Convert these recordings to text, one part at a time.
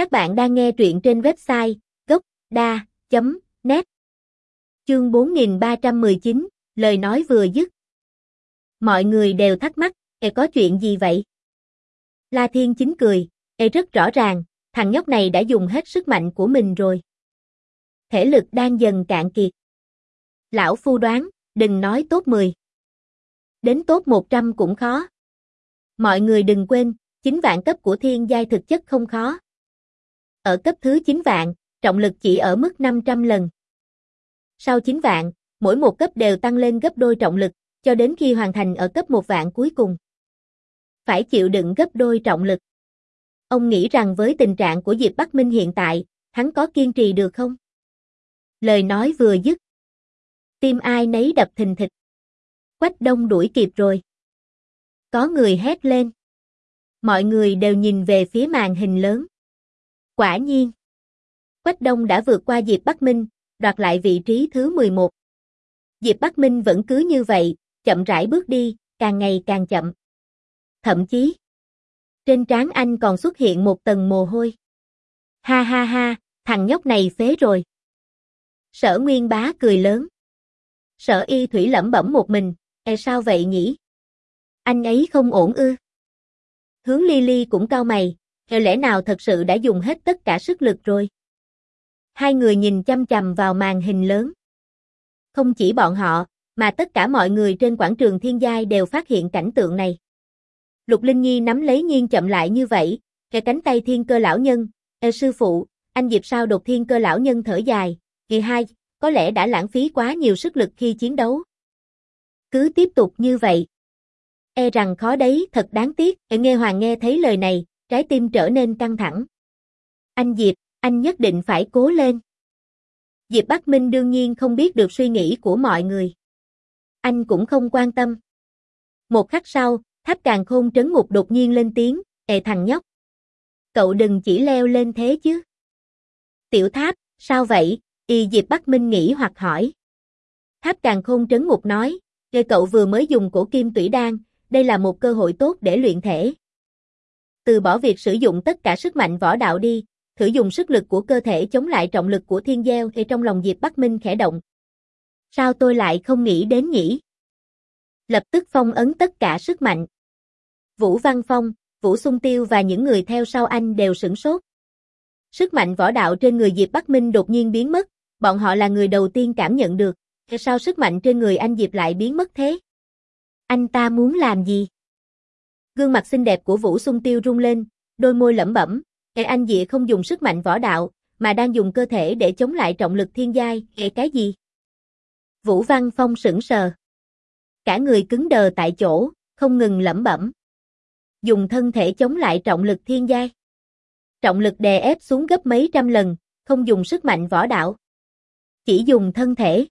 Các bạn đang nghe truyện trên website gốc.da.net Chương 4319, lời nói vừa dứt. Mọi người đều thắc mắc, Ê có chuyện gì vậy? La Thiên chính cười, Ê rất rõ ràng, thằng nhóc này đã dùng hết sức mạnh của mình rồi. Thể lực đang dần cạn kiệt. Lão Phu đoán, đừng nói tốt 10. Đến tốt 100 cũng khó. Mọi người đừng quên, chính vạn cấp của thiên giai thực chất không khó. Ở cấp thứ 9 vạn, trọng lực chỉ ở mức 500 lần. Sau 9 vạn, mỗi một cấp đều tăng lên gấp đôi trọng lực, cho đến khi hoàn thành ở cấp 1 vạn cuối cùng. Phải chịu đựng gấp đôi trọng lực. Ông nghĩ rằng với tình trạng của Diệp Bắc Minh hiện tại, hắn có kiên trì được không? Lời nói vừa dứt. Tim ai nấy đập thình thịch. Quách đông đuổi kịp rồi. Có người hét lên. Mọi người đều nhìn về phía màn hình lớn. Quả nhiên. Quách Đông đã vượt qua Diệp Bắc Minh, đoạt lại vị trí thứ 11. Diệp Bắc Minh vẫn cứ như vậy, chậm rãi bước đi, càng ngày càng chậm. Thậm chí, trên trán anh còn xuất hiện một tầng mồ hôi. Ha ha ha, thằng nhóc này phế rồi. Sở Nguyên Bá cười lớn. Sở Y Thủy lẩm bẩm một mình, e sao vậy nhỉ? Anh ấy không ổn ư? Hướng Ly Ly cũng cao mày, theo lẽ nào thật sự đã dùng hết tất cả sức lực rồi? Hai người nhìn chăm chằm vào màn hình lớn. Không chỉ bọn họ, mà tất cả mọi người trên quảng trường thiên giai đều phát hiện cảnh tượng này. Lục Linh Nhi nắm lấy nghiêng chậm lại như vậy, kề cánh tay thiên cơ lão nhân, Ê sư phụ, anh Diệp sao đột thiên cơ lão nhân thở dài, kỳ hai, có lẽ đã lãng phí quá nhiều sức lực khi chiến đấu. Cứ tiếp tục như vậy. E rằng khó đấy, thật đáng tiếc, Ê nghe hoàng nghe thấy lời này, trái tim trở nên căng thẳng. Anh Diệp, anh nhất định phải cố lên. Diệp Bắc Minh đương nhiên không biết được suy nghĩ của mọi người. Anh cũng không quan tâm. Một khắc sau, tháp càng khôn trấn ngục đột nhiên lên tiếng, Ê thằng nhóc. Cậu đừng chỉ leo lên thế chứ. Tiểu tháp, sao vậy? Y Diệp Bắc Minh nghĩ hoặc hỏi. Tháp càng khôn trấn ngục nói, Ê cậu vừa mới dùng cổ kim tủy đan, đây là một cơ hội tốt để luyện thể. Từ bỏ việc sử dụng tất cả sức mạnh võ đạo đi, thử dùng sức lực của cơ thể chống lại trọng lực của thiên gieo thì trong lòng Diệp Bắc Minh khẽ động. Sao tôi lại không nghĩ đến nhỉ? Lập tức phong ấn tất cả sức mạnh. Vũ Văn Phong, Vũ Xung Tiêu và những người theo sau anh đều sửng sốt. Sức mạnh võ đạo trên người Diệp Bắc Minh đột nhiên biến mất, bọn họ là người đầu tiên cảm nhận được, sao sức mạnh trên người anh Diệp lại biến mất thế? Anh ta muốn làm gì? Gương mặt xinh đẹp của Vũ Xung Tiêu rung lên, đôi môi lẩm bẩm, "Ê anh Dịa không dùng sức mạnh võ đạo, mà đang dùng cơ thể để chống lại trọng lực thiên giai, ê cái gì?" Vũ Văn Phong sững sờ. Cả người cứng đờ tại chỗ, không ngừng lẩm bẩm. Dùng thân thể chống lại trọng lực thiên giai. Trọng lực đè ép xuống gấp mấy trăm lần, không dùng sức mạnh võ đạo. Chỉ dùng thân thể.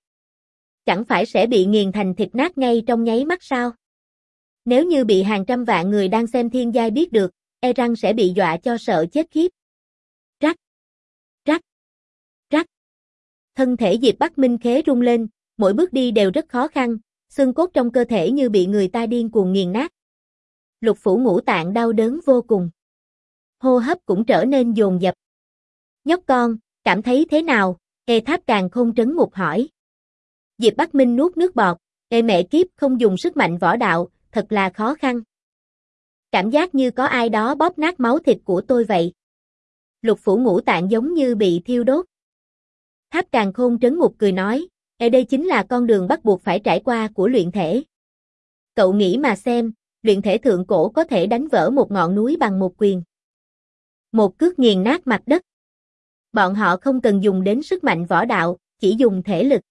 Chẳng phải sẽ bị nghiền thành thịt nát ngay trong nháy mắt sao? Nếu như bị hàng trăm vạn người đang xem thiên giai biết được, e rằng sẽ bị dọa cho sợ chết khiếp. Rắc, rắc, rắc. Thân thể Diệp Bắc Minh khế rung lên, mỗi bước đi đều rất khó khăn, xương cốt trong cơ thể như bị người ta điên cuồng nghiền nát. Lục phủ ngũ tạng đau đớn vô cùng. Hô hấp cũng trở nên dồn dập. Nhóc con, cảm thấy thế nào? Ê tháp càng không trấn ngục hỏi. Diệp Bắc Minh nuốt nước bọt, Ê mẹ kiếp không dùng sức mạnh võ đạo, thật là khó khăn. Cảm giác như có ai đó bóp nát máu thịt của tôi vậy. Lục phủ ngũ tạng giống như bị thiêu đốt. Tháp càng khôn trấn ngục cười nói, Ê đây chính là con đường bắt buộc phải trải qua của luyện thể. Cậu nghĩ mà xem, luyện thể thượng cổ có thể đánh vỡ một ngọn núi bằng một quyền. Một cước nghiền nát mặt đất. Bọn họ không cần dùng đến sức mạnh võ đạo, chỉ dùng thể lực.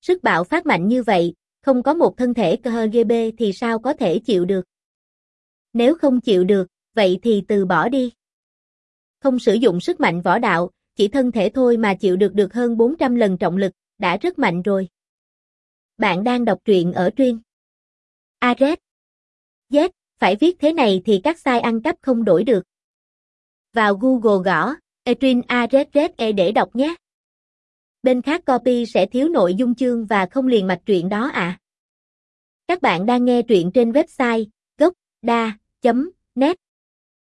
Sức bạo phát mạnh như vậy, không có một thân thể KGB thì sao có thể chịu được. Nếu không chịu được, vậy thì từ bỏ đi. Không sử dụng sức mạnh võ đạo, chỉ thân thể thôi mà chịu được được hơn 400 lần trọng lực, đã rất mạnh rồi. Bạn đang đọc truyện ở truyên. Ares. Z, phải viết thế này thì các sai ăn cắp không đổi được. Vào Google gõ, Etrin Ares E để đọc nhé. Bên khác copy sẽ thiếu nội dung chương và không liền mạch truyện đó ạ. À. Các bạn đang nghe truyện trên website gocda.net